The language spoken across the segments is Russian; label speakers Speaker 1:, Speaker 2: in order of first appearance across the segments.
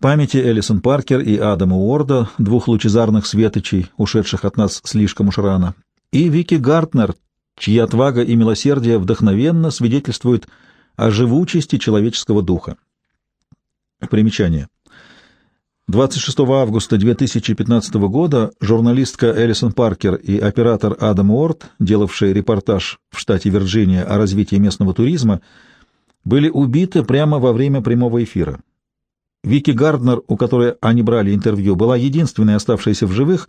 Speaker 1: Памяти Элисон Паркер и Адама Уорда, двух лучезарных светочей, ушедших от нас слишком уж рано, и Вики Гартнер, чья отвага и милосердие вдохновенно свидетельствуют о живучести человеческого духа. Примечание. 26 августа 2015 года журналистка Элисон Паркер и оператор Адам Уорд, делавшие репортаж в штате Вирджиния о развитии местного туризма, были убиты прямо во время прямого эфира. Вики Гарднер, у которой они брали интервью, была единственной оставшейся в живых,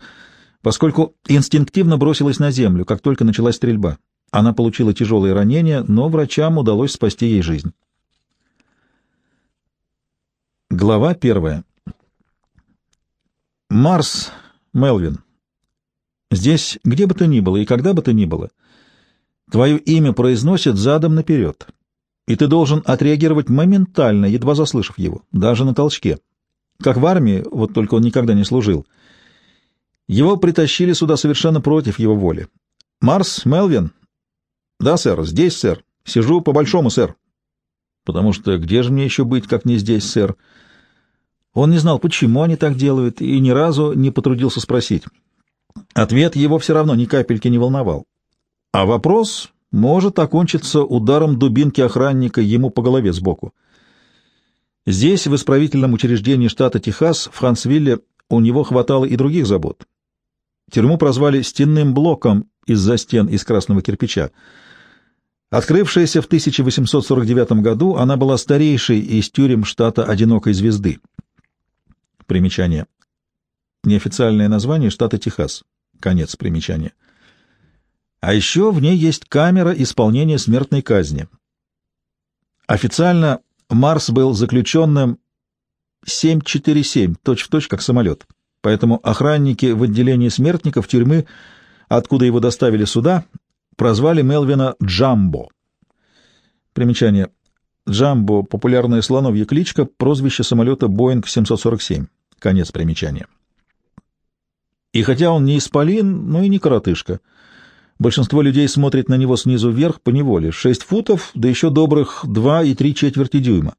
Speaker 1: поскольку инстинктивно бросилась на землю, как только началась стрельба. Она получила тяжелые ранения, но врачам удалось спасти ей жизнь. Глава первая. Марс, Мелвин. Здесь, где бы то ни было и когда бы то ни было, твое имя произносят задом наперед, и ты должен отреагировать моментально, едва заслышав его, даже на толчке. Как в армии, вот только он никогда не служил. Его притащили сюда совершенно против его воли. «Марс, Мелвин?» «Да, сэр, здесь, сэр. Сижу по-большому, сэр». «Потому что где же мне еще быть, как не здесь, сэр?» Он не знал, почему они так делают, и ни разу не потрудился спросить. Ответ его все равно ни капельки не волновал. А вопрос может окончиться ударом дубинки охранника ему по голове сбоку. Здесь, в исправительном учреждении штата Техас, в Хансвилле, у него хватало и других забот. Тюрьму прозвали «стенным блоком» из-за стен из красного кирпича. Открывшаяся в 1849 году, она была старейшей из тюрем штата Одинокой Звезды. Примечание. Неофициальное название штата Техас. Конец примечания. А еще в ней есть камера исполнения смертной казни. Официально Марс был заключенным 747, точь-в-точь, как самолет. Поэтому охранники в отделении смертников тюрьмы, откуда его доставили сюда, прозвали Мелвина Джамбо. Примечание. Джамбо — популярная слоновья кличка, прозвище самолета Boeing 747. Конец примечания. И хотя он не исполин, но и не коротышка. Большинство людей смотрит на него снизу вверх по неволе. Шесть футов, да еще добрых два и три четверти дюйма.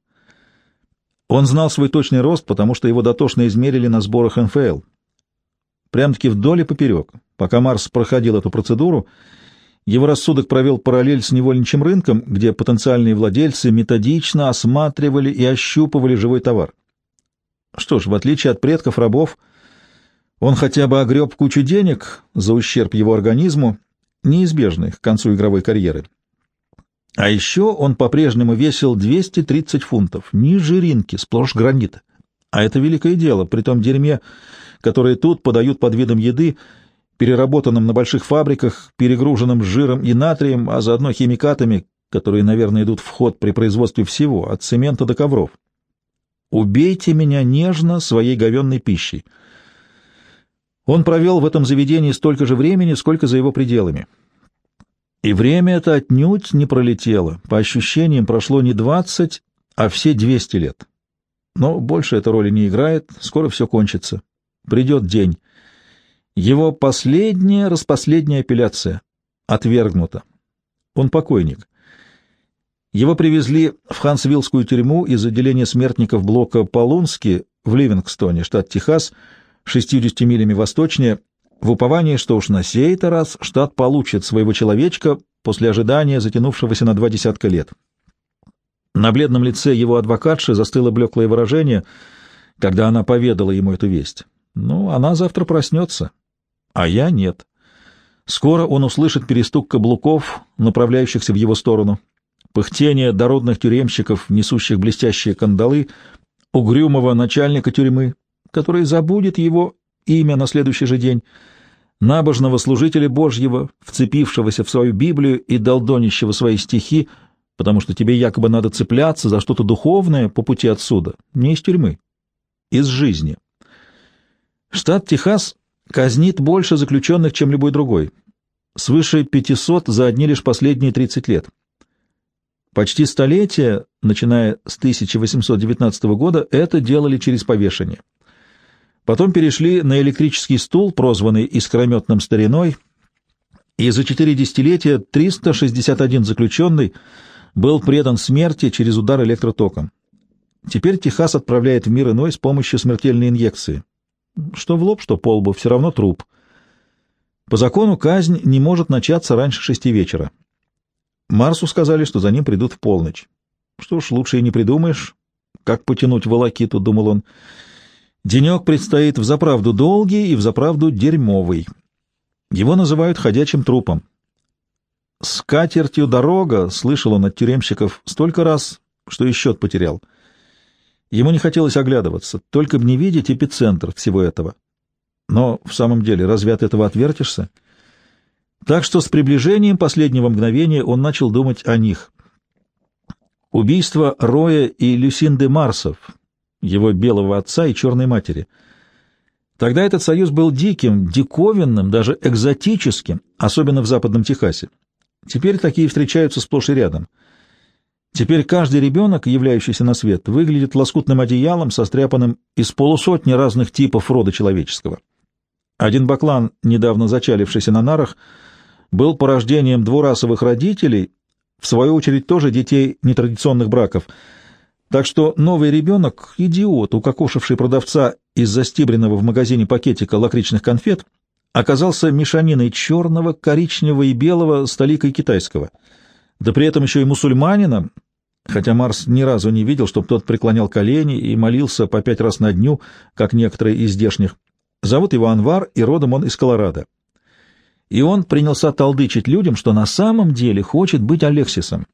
Speaker 1: Он знал свой точный рост, потому что его дотошно измерили на сборах НФЛ. Прям-таки вдоль и поперек. Пока Марс проходил эту процедуру, его рассудок провел параллель с невольничьим рынком, где потенциальные владельцы методично осматривали и ощупывали живой товар. Что ж, в отличие от предков рабов, он хотя бы огреб кучу денег за ущерб его организму, неизбежный к концу игровой карьеры. А еще он по-прежнему весил 230 фунтов, ни жиринки, сплошь гранит. А это великое дело, при том дерьме, которое тут подают под видом еды, переработанном на больших фабриках, перегруженном жиром и натрием, а заодно химикатами, которые, наверное, идут в ход при производстве всего, от цемента до ковров. Убейте меня нежно своей говенной пищей. Он провел в этом заведении столько же времени, сколько за его пределами. И время это отнюдь не пролетело. По ощущениям, прошло не двадцать, а все двести лет. Но больше эта роли не играет, скоро все кончится. Придет день. Его последняя, распоследняя апелляция. Отвергнута. Он покойник. Его привезли в Хансвиллскую тюрьму из отделения смертников блока Полунски в Ливингстоне, штат Техас, 60 милями восточнее, в уповании, что уж на сей-то раз штат получит своего человечка после ожидания, затянувшегося на два десятка лет. На бледном лице его адвокатши застыло блеклое выражение, когда она поведала ему эту весть. Ну, она завтра проснется, а я нет. Скоро он услышит перестук каблуков, направляющихся в его сторону, пыхтение дородных тюремщиков, несущих блестящие кандалы, угрюмого начальника тюрьмы, который забудет его имя на следующий же день, набожного служителя Божьего, вцепившегося в свою Библию и долдонящего свои стихи, потому что тебе якобы надо цепляться за что-то духовное по пути отсюда, не из тюрьмы, из жизни. Штат Техас казнит больше заключенных, чем любой другой, свыше 500 за одни лишь последние 30 лет. Почти столетие, начиная с 1819 года, это делали через повешение. Потом перешли на электрический стул, прозванный искрометным стариной, и за четыре десятилетия 361 заключенный был предан смерти через удар электротоком. Теперь Техас отправляет в мир иной с помощью смертельной инъекции. Что в лоб, что по лбу, все равно труп. По закону казнь не может начаться раньше шести вечера. Марсу сказали, что за ним придут в полночь. Что ж, лучше и не придумаешь, как потянуть волокиту, — думал он. Денек предстоит взаправду долгий и взаправду дерьмовый. Его называют ходячим трупом. «С катертью дорога», — слышал он от тюремщиков столько раз, что и счет потерял. Ему не хотелось оглядываться, только б не видеть эпицентр всего этого. Но в самом деле, разве от этого отвертишься? Так что с приближением последнего мгновения он начал думать о них. Убийство Роя и Люсинды Марсов, его белого отца и черной матери. Тогда этот союз был диким, диковинным, даже экзотическим, особенно в Западном Техасе. Теперь такие встречаются сплошь и рядом — Теперь каждый ребенок, являющийся на свет, выглядит лоскутным одеялом, состряпанным из полусотни разных типов рода человеческого. Один баклан, недавно зачалившийся на нарах, был порождением двурасовых родителей, в свою очередь тоже детей нетрадиционных браков. Так что новый ребенок — идиот, укокошивший продавца из застибренного в магазине пакетика лакричных конфет, оказался мешаниной черного, коричневого и белого с толикой китайского — да при этом еще и мусульманина, хотя Марс ни разу не видел, чтобы тот преклонял колени и молился по пять раз на дню, как некоторые из здешних. Зовут его Анвар, и родом он из Колорадо. И он принялся толдычить людям, что на самом деле хочет быть Алексисом.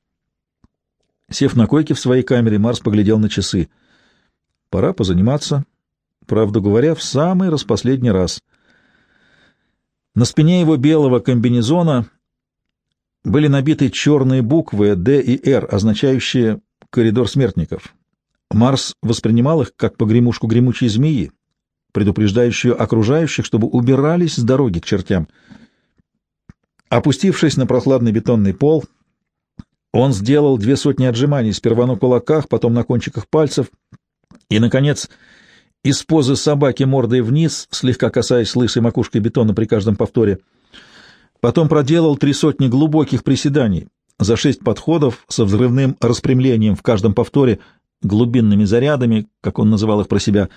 Speaker 1: Сев на койке в своей камере, Марс поглядел на часы. Пора позаниматься, правду говоря, в самый распоследний раз. На спине его белого комбинезона были набиты черные буквы «Д» и «Р», означающие «коридор смертников». Марс воспринимал их как погремушку гремучей змеи, предупреждающую окружающих, чтобы убирались с дороги к чертям. Опустившись на прохладный бетонный пол, он сделал две сотни отжиманий, сперва на кулаках, потом на кончиках пальцев, и, наконец, из позы собаки мордой вниз, слегка касаясь лысой макушкой бетона при каждом повторе — Потом проделал три сотни глубоких приседаний за шесть подходов со взрывным распрямлением в каждом повторе, глубинными зарядами, как он называл их про себя.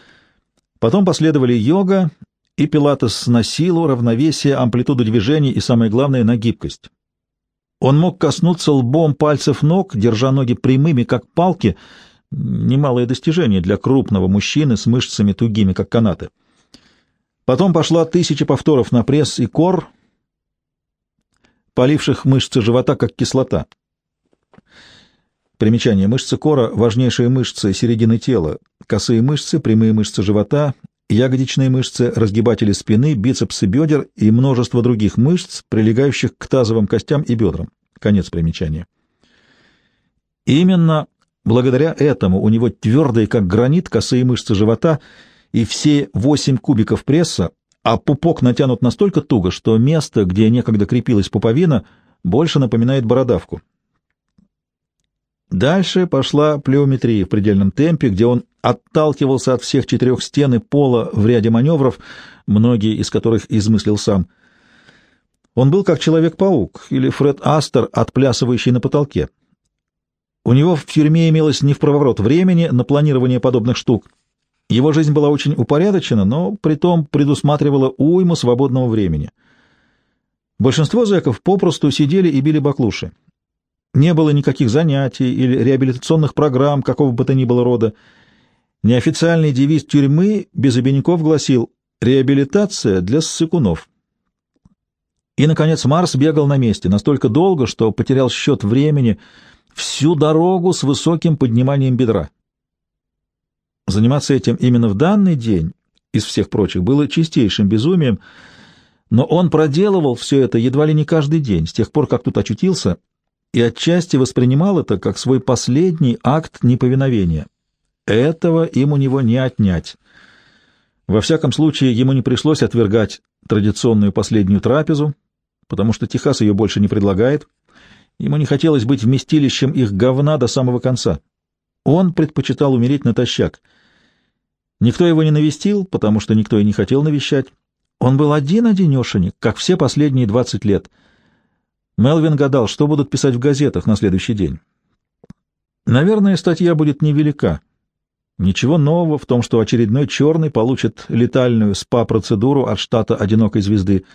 Speaker 1: Потом последовали йога и пилатес на силу, равновесие, амплитуду движений и, самое главное, на гибкость. Он мог коснуться лбом пальцев ног, держа ноги прямыми, как палки, немалое достижение для крупного мужчины с мышцами тугими, как канаты. Потом пошла тысяча повторов на пресс и кор — поливших мышцы живота как кислота. Примечание. Мышцы кора — важнейшие мышцы середины тела, косые мышцы, прямые мышцы живота, ягодичные мышцы, разгибатели спины, бицепсы бедер и множество других мышц, прилегающих к тазовым костям и бедрам. Конец примечания. Именно благодаря этому у него твердые, как гранит, косые мышцы живота и все восемь кубиков пресса а пупок натянут настолько туго, что место, где некогда крепилась пуповина, больше напоминает бородавку. Дальше пошла плеометрия в предельном темпе, где он отталкивался от всех четырех стен и пола в ряде маневров, многие из которых измыслил сам. Он был как Человек-паук или Фред Астер, отплясывающий на потолке. У него в тюрьме имелось не в проворот времени на планирование подобных штук — его жизнь была очень упорядочена, но притом предусматривала уйму свободного времени. Большинство зэков попросту сидели и били баклуши. Не было никаких занятий или реабилитационных программ какого бы то ни было рода. Неофициальный девиз тюрьмы без обиняков гласил «Реабилитация для ссыкунов». И, наконец, Марс бегал на месте настолько долго, что потерял счет времени всю дорогу с высоким подниманием бедра. Заниматься этим именно в данный день из всех прочих было чистейшим безумием, но он проделывал все это едва ли не каждый день, с тех пор, как тут очутился, и отчасти воспринимал это как свой последний акт неповиновения. Этого им у него не отнять. Во всяком случае, ему не пришлось отвергать традиционную последнюю трапезу, потому что Техас ее больше не предлагает. Ему не хотелось быть вместилищем их говна до самого конца. Он предпочитал умереть натощак — Никто его не навестил, потому что никто и не хотел навещать. Он был один-одинешенек, как все последние двадцать лет. Мелвин гадал, что будут писать в газетах на следующий день. Наверное, статья будет невелика. Ничего нового в том, что очередной черный получит летальную СПА-процедуру от штата «Одинокой звезды».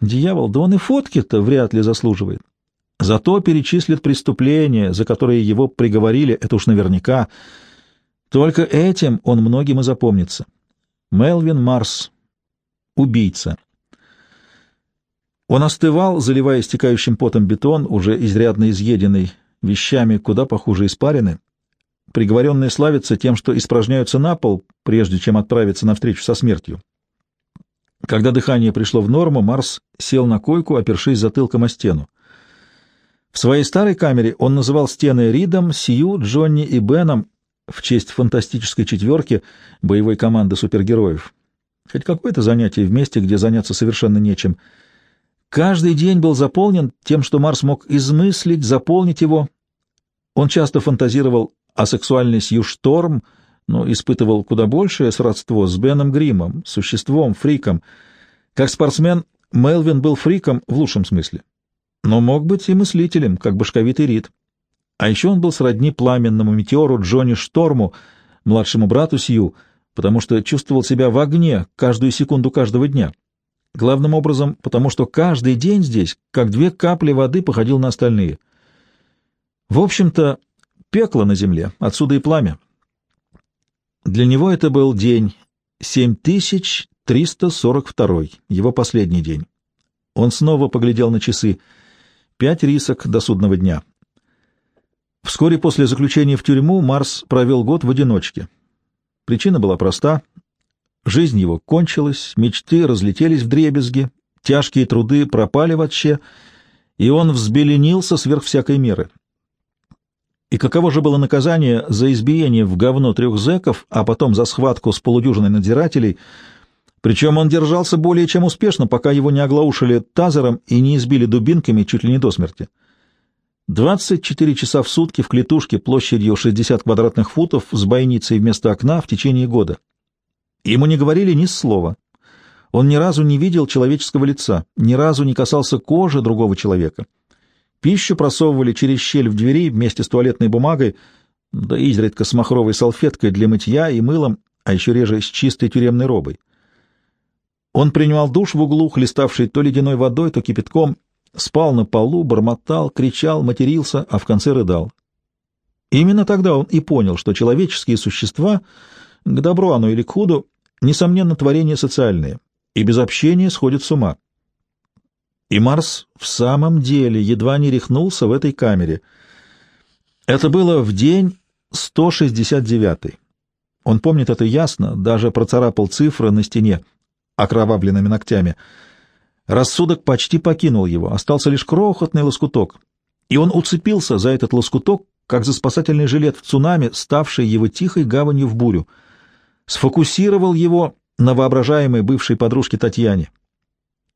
Speaker 1: Дьявол, да он и фотки-то вряд ли заслуживает. Зато перечислит преступления, за которые его приговорили, это уж наверняка. Только этим он многим и запомнится. Мелвин Марс. Убийца. Он остывал, заливая стекающим потом бетон, уже изрядно изъеденный вещами куда похуже испарины. Приговоренные славятся тем, что испражняются на пол, прежде чем отправиться навстречу со смертью. Когда дыхание пришло в норму, Марс сел на койку, опершись затылком о стену. В своей старой камере он называл стены Ридом, Сью, Джонни и Беном в честь фантастической четверки боевой команды супергероев. Хоть какое-то занятие в месте, где заняться совершенно нечем. Каждый день был заполнен тем, что Марс мог измыслить, заполнить его. Он часто фантазировал о сексуальной Сью Шторм, но испытывал куда большее сродство с Беном Гримом, существом, фриком. Как спортсмен Мелвин был фриком в лучшем смысле, но мог быть и мыслителем, как башковитый Рид. А еще он был сродни пламенному метеору Джонни Шторму, младшему брату Сью, потому что чувствовал себя в огне каждую секунду каждого дня. Главным образом, потому что каждый день здесь, как две капли воды, походил на остальные. В общем-то, пекло на земле, отсюда и пламя. Для него это был день 7342, его последний день. Он снова поглядел на часы. Пять рисок до судного дня. Вскоре после заключения в тюрьму Марс провел год в одиночке. Причина была проста. Жизнь его кончилась, мечты разлетелись в дребезги, тяжкие труды пропали вообще, и он взбеленился сверх всякой меры. И каково же было наказание за избиение в говно трех зэков, а потом за схватку с полудюжиной надзирателей, причем он держался более чем успешно, пока его не оглаушили тазером и не избили дубинками чуть ли не до смерти. 24 часа в сутки в клетушке площадью 60 квадратных футов с бойницей вместо окна в течение года. Ему не говорили ни слова. Он ни разу не видел человеческого лица, ни разу не касался кожи другого человека. Пищу просовывали через щель в двери вместе с туалетной бумагой, да изредка с махровой салфеткой для мытья и мылом, а еще реже с чистой тюремной робой. Он принимал душ в углу, хлеставший то ледяной водой, то кипятком, спал на полу, бормотал, кричал, матерился, а в конце рыдал. Именно тогда он и понял, что человеческие существа, к добру оно или к худу, несомненно, творения социальные, и без общения сходят с ума. И Марс в самом деле едва не рехнулся в этой камере. Это было в день 169. Он помнит это ясно, даже процарапал цифры на стене окровавленными ногтями. Рассудок почти покинул его, остался лишь крохотный лоскуток, и он уцепился за этот лоскуток, как за спасательный жилет в цунами, ставший его тихой гаванью в бурю. Сфокусировал его на воображаемой бывшей подружке Татьяне.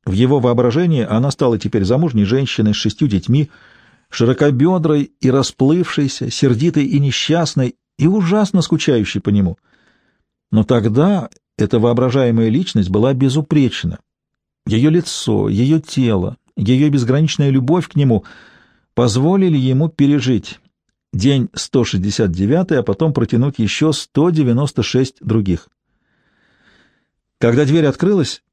Speaker 1: В его воображении она стала теперь замужней женщиной с шестью детьми, широкобедрой и расплывшейся, сердитой и несчастной, и ужасно скучающей по нему. Но тогда эта воображаемая личность была безупречна. Ее лицо, ее тело, ее безграничная любовь к нему позволили ему пережить день 169, а потом протянуть еще 196 других. Когда дверь открылась,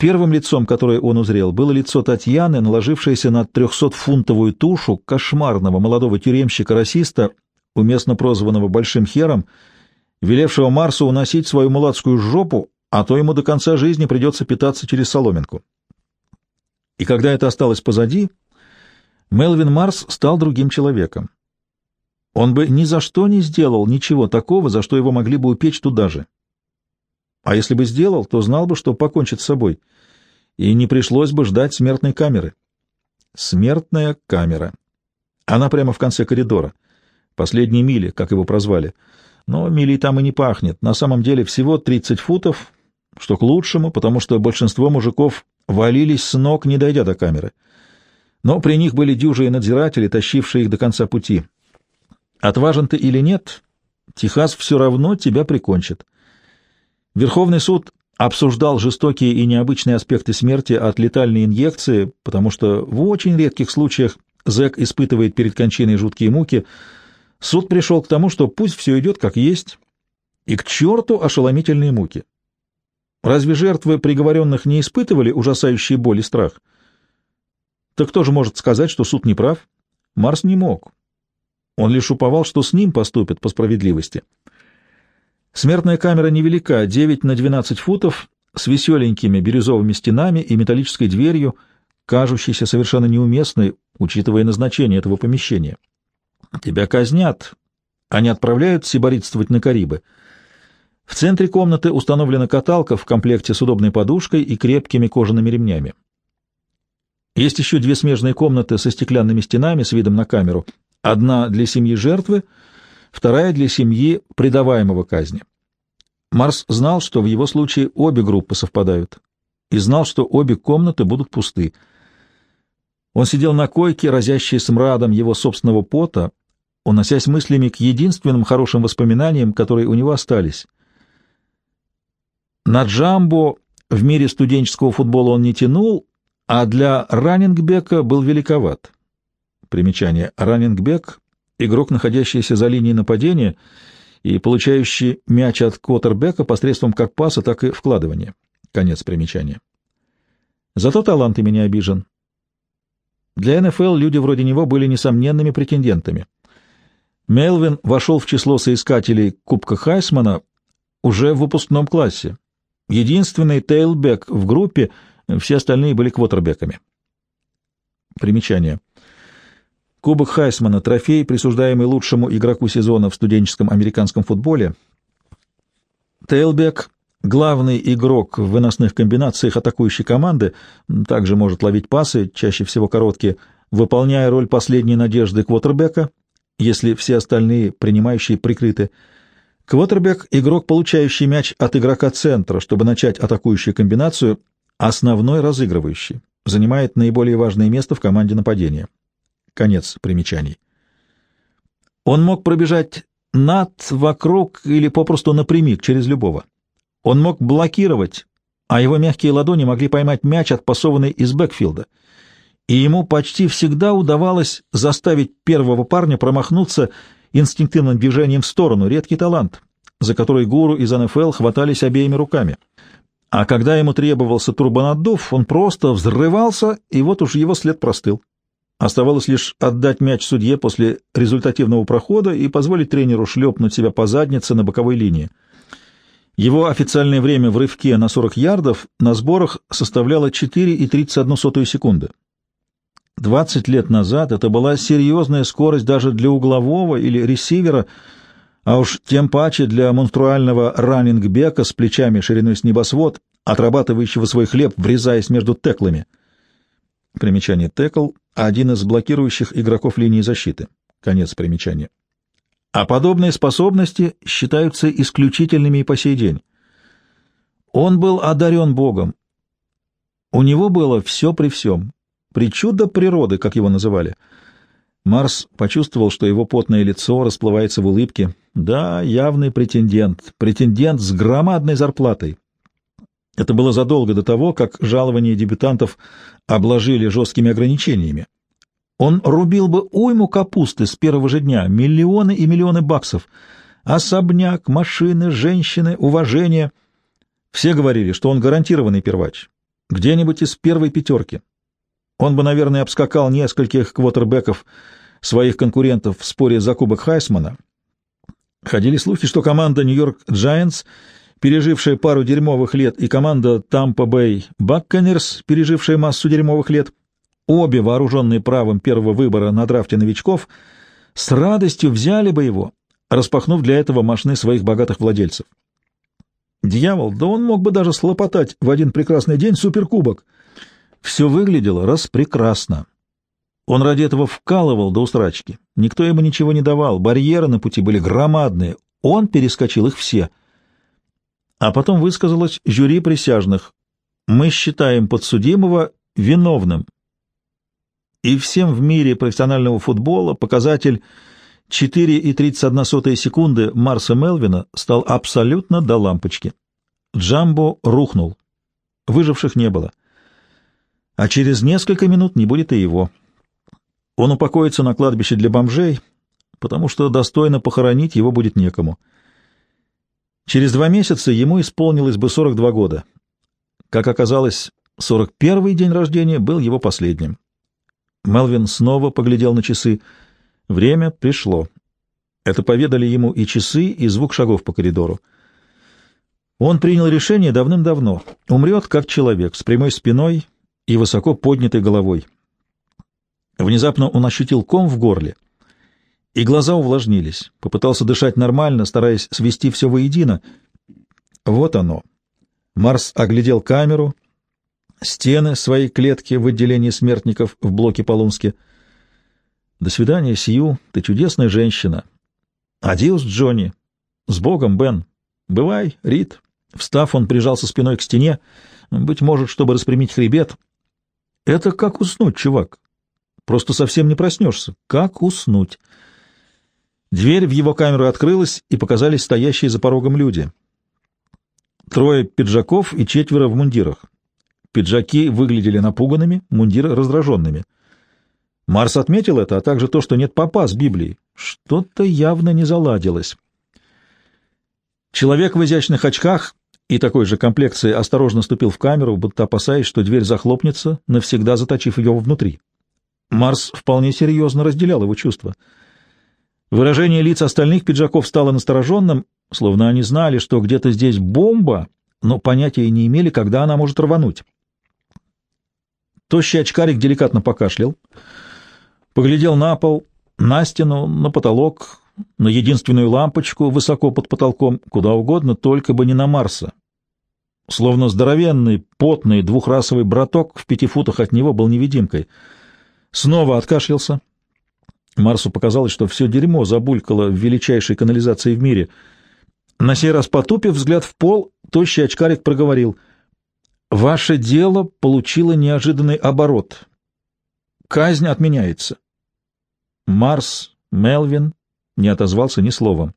Speaker 1: Первым лицом, которое он узрел, было лицо Татьяны, наложившееся на трехсотфунтовую тушу кошмарного молодого тюремщика-расиста, уместно прозванного Большим Хером, велевшего Марсу уносить свою мулацкую жопу, а то ему до конца жизни придется питаться через соломинку. И когда это осталось позади, Мелвин Марс стал другим человеком. Он бы ни за что не сделал ничего такого, за что его могли бы упечь туда же. А если бы сделал, то знал бы, что покончит с собой, и не пришлось бы ждать смертной камеры. Смертная камера. Она прямо в конце коридора. Последней мили, как его прозвали. Но милей там и не пахнет. На самом деле всего 30 футов, что к лучшему, потому что большинство мужиков валились с ног, не дойдя до камеры. Но при них были дюжи и надзиратели, тащившие их до конца пути. Отважен ты или нет, Техас все равно тебя прикончит. Верховный суд обсуждал жестокие и необычные аспекты смерти от летальной инъекции, потому что в очень редких случаях зэк испытывает перед кончиной жуткие муки. Суд пришел к тому, что пусть все идет как есть, И к черту ошеломительные муки. Разве жертвы приговоренных не испытывали ужасающие боль и страх? Так кто же может сказать, что суд не прав? Марс не мог. Он лишь уповал, что с ним поступят по справедливости. Смертная камера невелика, 9 на 12 футов, с веселенькими бирюзовыми стенами и металлической дверью, кажущейся совершенно неуместной, учитывая назначение этого помещения. Тебя казнят, а не отправляют сиборитствовать на Карибы. В центре комнаты установлена каталка в комплекте с удобной подушкой и крепкими кожаными ремнями. Есть еще две смежные комнаты со стеклянными стенами с видом на камеру. Одна для семьи жертвы, вторая для семьи предаваемого казни. Марс знал, что в его случае обе группы совпадают, и знал, что обе комнаты будут пусты. Он сидел на койке, разящей смрадом его собственного пота, уносясь мыслями к единственным хорошим воспоминаниям, которые у него остались. На Джамбо в мире студенческого футбола он не тянул, а для раннингбека был великоват. Примечание. Раннингбек — игрок, находящийся за линией нападения и получающий мяч от квотербека посредством как паса, так и вкладывания. Конец примечания. Зато талант ими не обижен. Для НФЛ люди вроде него были несомненными претендентами. Мелвин вошел в число соискателей Кубка Хайсмана уже в выпускном классе. Единственный тейлбек в группе, все остальные были квотербеками. Примечание. Кубок Хайсмана — трофей, присуждаемый лучшему игроку сезона в студенческом американском футболе. Тейлбек — главный игрок в выносных комбинациях атакующей команды, также может ловить пасы, чаще всего короткие, выполняя роль последней надежды квотербека, если все остальные принимающие прикрыты. Квотербек — игрок, получающий мяч от игрока центра, чтобы начать атакующую комбинацию, основной разыгрывающий, занимает наиболее важное место в команде нападения. Конец примечаний. Он мог пробежать над, вокруг или попросту напрямик через любого. Он мог блокировать, а его мягкие ладони могли поймать мяч, отпасованный из бэкфилда. И ему почти всегда удавалось заставить первого парня промахнуться инстинктивным движением в сторону, редкий талант, за который гуру из НФЛ хватались обеими руками. А когда ему требовался турбонаддув, он просто взрывался, и вот уж его след простыл. Оставалось лишь отдать мяч судье после результативного прохода и позволить тренеру шлепнуть себя по заднице на боковой линии. Его официальное время в рывке на 40 ярдов на сборах составляло 4,31 секунды. 20 лет назад это была серьезная скорость даже для углового или ресивера, а уж тем паче для монструального раннингбека с плечами шириной с небосвод, отрабатывающего свой хлеб, врезаясь между теклами. Примечание текл — один из блокирующих игроков линии защиты. Конец примечания. А подобные способности считаются исключительными и по сей день. Он был одарен Богом. У него было все при всем. Причуда природы, как его называли. Марс почувствовал, что его потное лицо расплывается в улыбке. Да, явный претендент. Претендент с громадной зарплатой. Это было задолго до того, как жалования дебютантов обложили жесткими ограничениями. Он рубил бы уйму капусты с первого же дня, миллионы и миллионы баксов. Особняк, машины, женщины, уважение. Все говорили, что он гарантированный первач. Где-нибудь из первой пятерки. Он бы, наверное, обскакал нескольких квотербеков своих конкурентов в споре за кубок Хайсмана. Ходили слухи, что команда Нью-Йорк Giants — пережившая пару дерьмовых лет, и команда Bay Buccaneers, пережившая массу дерьмовых лет, обе вооруженные правом первого выбора на драфте новичков, с радостью взяли бы его, распахнув для этого машины своих богатых владельцев. Дьявол, да он мог бы даже слопотать в один прекрасный день суперкубок. Все выглядело распрекрасно. Он ради этого вкалывал до устрачки. Никто ему ничего не давал, барьеры на пути были громадные. Он перескочил их все — а потом высказалось жюри присяжных. Мы считаем подсудимого виновным. И всем в мире профессионального футбола показатель 4,31 секунды Марса Мелвина стал абсолютно до лампочки. Джамбо рухнул. Выживших не было. А через несколько минут не будет и его. Он упокоится на кладбище для бомжей, потому что достойно похоронить его будет некому. Через два месяца ему исполнилось бы 42 года. Как оказалось, 41-й день рождения был его последним. Мелвин снова поглядел на часы. Время пришло. Это поведали ему и часы, и звук шагов по коридору. Он принял решение давным-давно. Умрет как человек, с прямой спиной и высоко поднятой головой. Внезапно он ощутил ком в горле, и глаза увлажнились. Попытался дышать нормально, стараясь свести все воедино. Вот оно. Марс оглядел камеру, стены своей клетки в отделении смертников в блоке Полунске. «До свидания, Сью, ты чудесная женщина. Адиус, Джонни. С Богом, Бен. Бывай, Рид». Встав, он прижался спиной к стене, быть может, чтобы распрямить хребет. «Это как уснуть, чувак. Просто совсем не проснешься. Как уснуть?» Дверь в его камеру открылась, и показались стоящие за порогом люди. Трое пиджаков и четверо в мундирах. Пиджаки выглядели напуганными, мундиры — раздраженными. Марс отметил это, а также то, что нет папа с Библией. Что-то явно не заладилось. Человек в изящных очках и такой же комплекции осторожно ступил в камеру, будто опасаясь, что дверь захлопнется, навсегда заточив ее внутри. Марс вполне серьезно разделял его чувства — Выражение лиц остальных пиджаков стало настороженным, словно они знали, что где-то здесь бомба, но понятия не имели, когда она может рвануть. Тощий очкарик деликатно покашлял, поглядел на пол, на стену, на потолок, на единственную лампочку высоко под потолком, куда угодно, только бы не на Марса. Словно здоровенный, потный, двухрасовый браток в пяти футах от него был невидимкой. Снова откашлялся, Марсу показалось, что все дерьмо забулькало в величайшей канализации в мире. На сей раз потупив взгляд в пол, тощий очкарик проговорил. «Ваше дело получило неожиданный оборот. Казнь отменяется». Марс Мелвин не отозвался ни словом.